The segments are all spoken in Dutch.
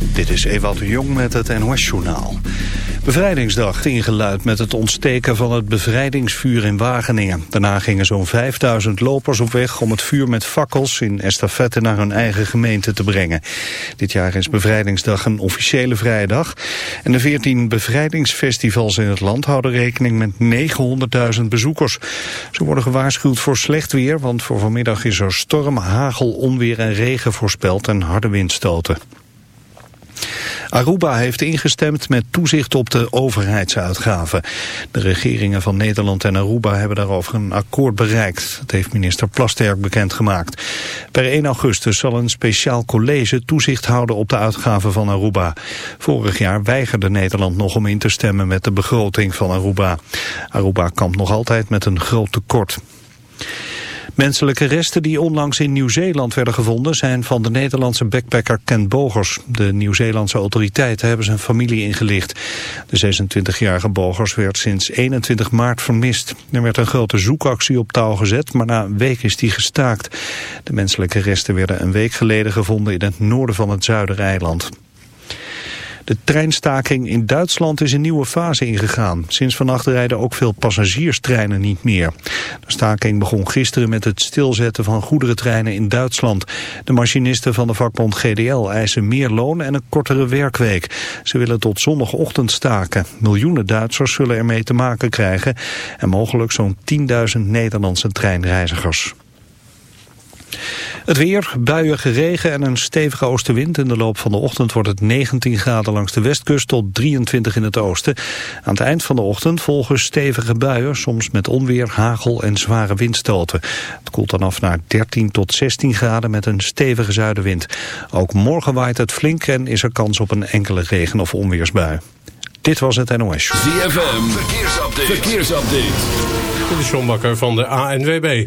Dit is Ewald de Jong met het NOS-journaal. Bevrijdingsdag ingeluid met het ontsteken van het bevrijdingsvuur in Wageningen. Daarna gingen zo'n 5000 lopers op weg om het vuur met fakkels in estafette naar hun eigen gemeente te brengen. Dit jaar is Bevrijdingsdag een officiële vrijdag. En de 14 bevrijdingsfestivals in het land houden rekening met 900.000 bezoekers. Ze worden gewaarschuwd voor slecht weer, want voor vanmiddag is er storm, hagel, onweer en regen voorspeld en harde windstoten. Aruba heeft ingestemd met toezicht op de overheidsuitgaven. De regeringen van Nederland en Aruba hebben daarover een akkoord bereikt. Dat heeft minister Plasterk bekendgemaakt. Per 1 augustus zal een speciaal college toezicht houden op de uitgaven van Aruba. Vorig jaar weigerde Nederland nog om in te stemmen met de begroting van Aruba. Aruba kampt nog altijd met een groot tekort. Menselijke resten die onlangs in Nieuw-Zeeland werden gevonden zijn van de Nederlandse backpacker Ken Bogers. De Nieuw-Zeelandse autoriteiten hebben zijn familie ingelicht. De 26-jarige Bogers werd sinds 21 maart vermist. Er werd een grote zoekactie op touw gezet, maar na een week is die gestaakt. De menselijke resten werden een week geleden gevonden in het noorden van het Zuidereiland. De treinstaking in Duitsland is een nieuwe fase ingegaan. Sinds vannacht rijden ook veel passagierstreinen niet meer. De staking begon gisteren met het stilzetten van goederentreinen in Duitsland. De machinisten van de vakbond GDL eisen meer loon en een kortere werkweek. Ze willen tot zondagochtend staken. Miljoenen Duitsers zullen ermee te maken krijgen. En mogelijk zo'n 10.000 Nederlandse treinreizigers. Het weer, buiige regen en een stevige oostenwind. In de loop van de ochtend wordt het 19 graden langs de westkust tot 23 in het oosten. Aan het eind van de ochtend volgen stevige buien, soms met onweer, hagel en zware windstoten. Het koelt dan af naar 13 tot 16 graden met een stevige zuidenwind. Ook morgen waait het flink en is er kans op een enkele regen- of onweersbui. Dit was het NOS. ZFM, verkeersupdate. verkeersupdate. Dit is John Bakker van de ANWB.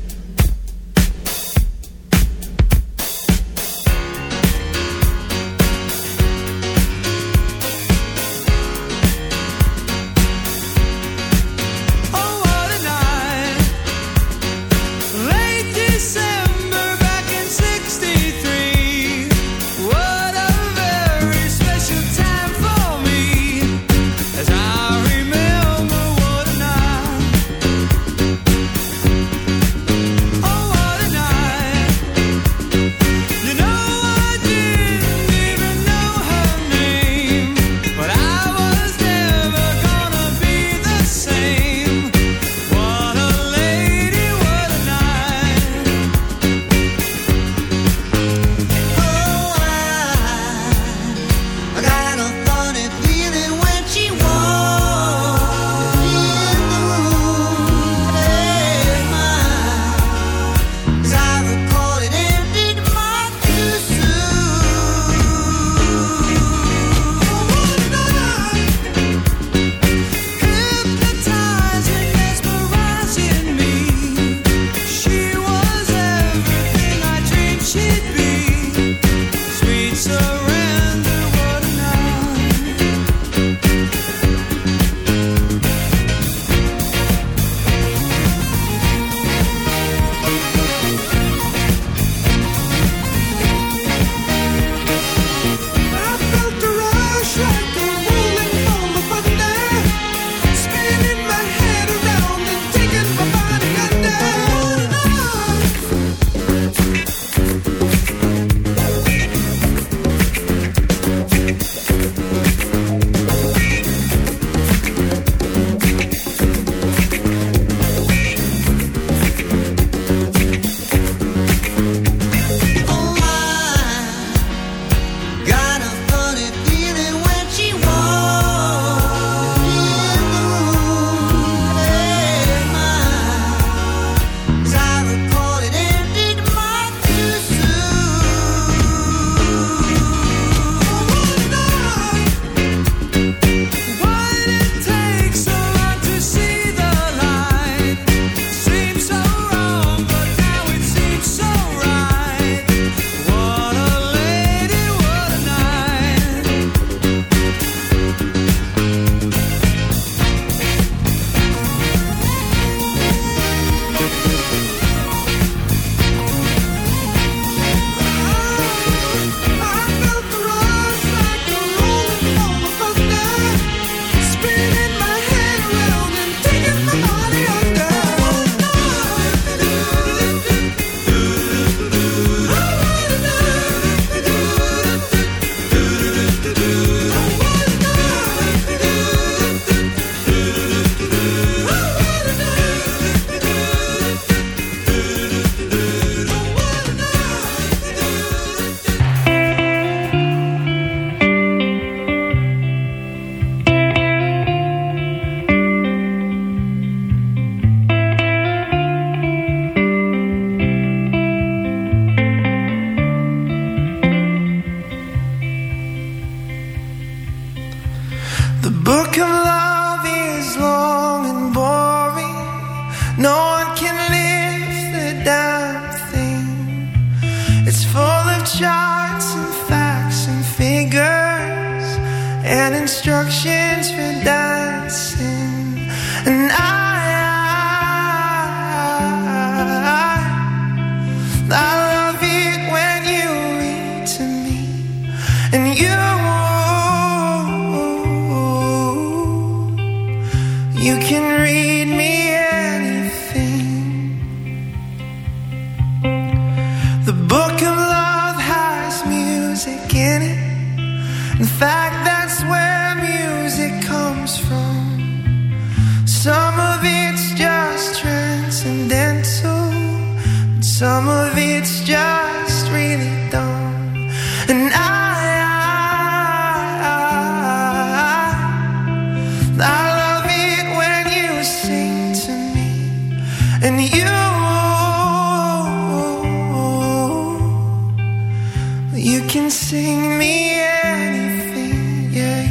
You can sing me anything, yeah,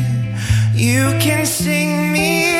you can sing me.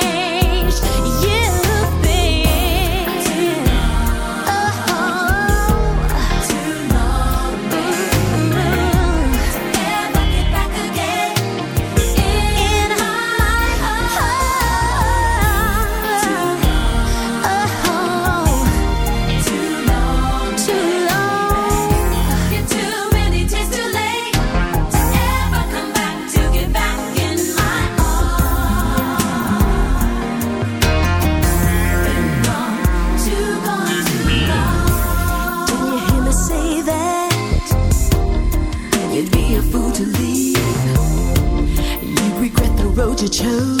chose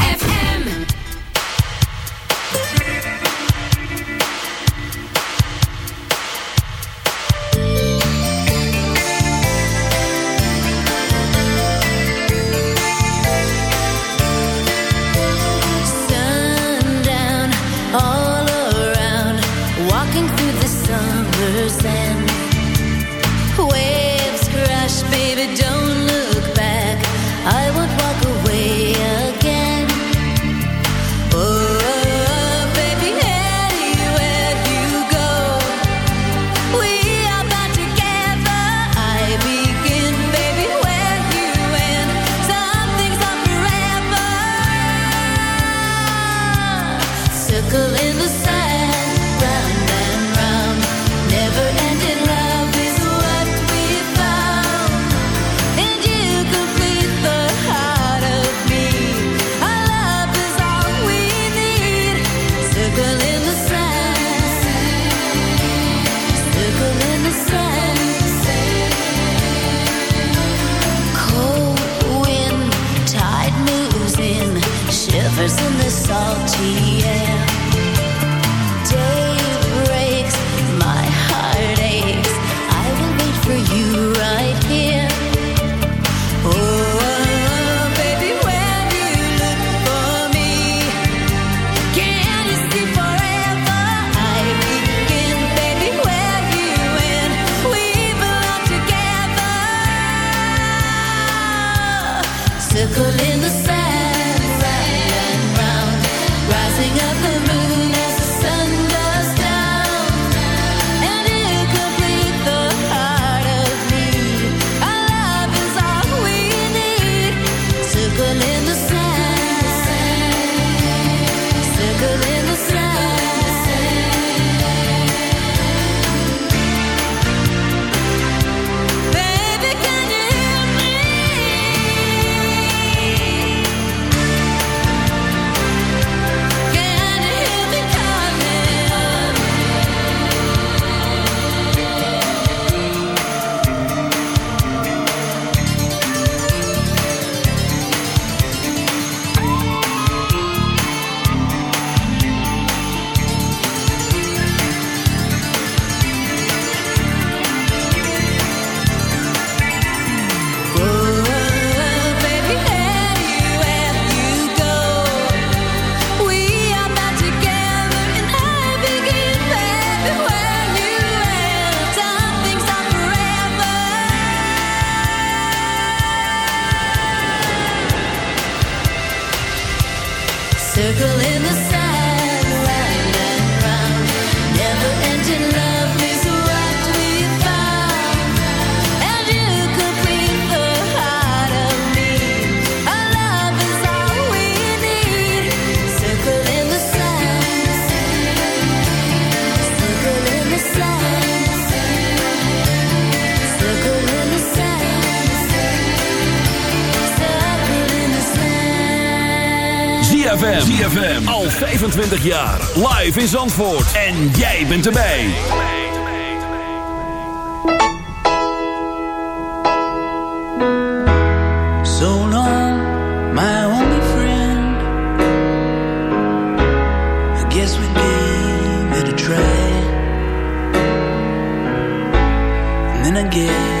the. 25 jaar. Live in Zandvoort. En jij bent erbij. So long, my only friend. I guess we gave it a try. And then I.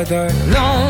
other. No.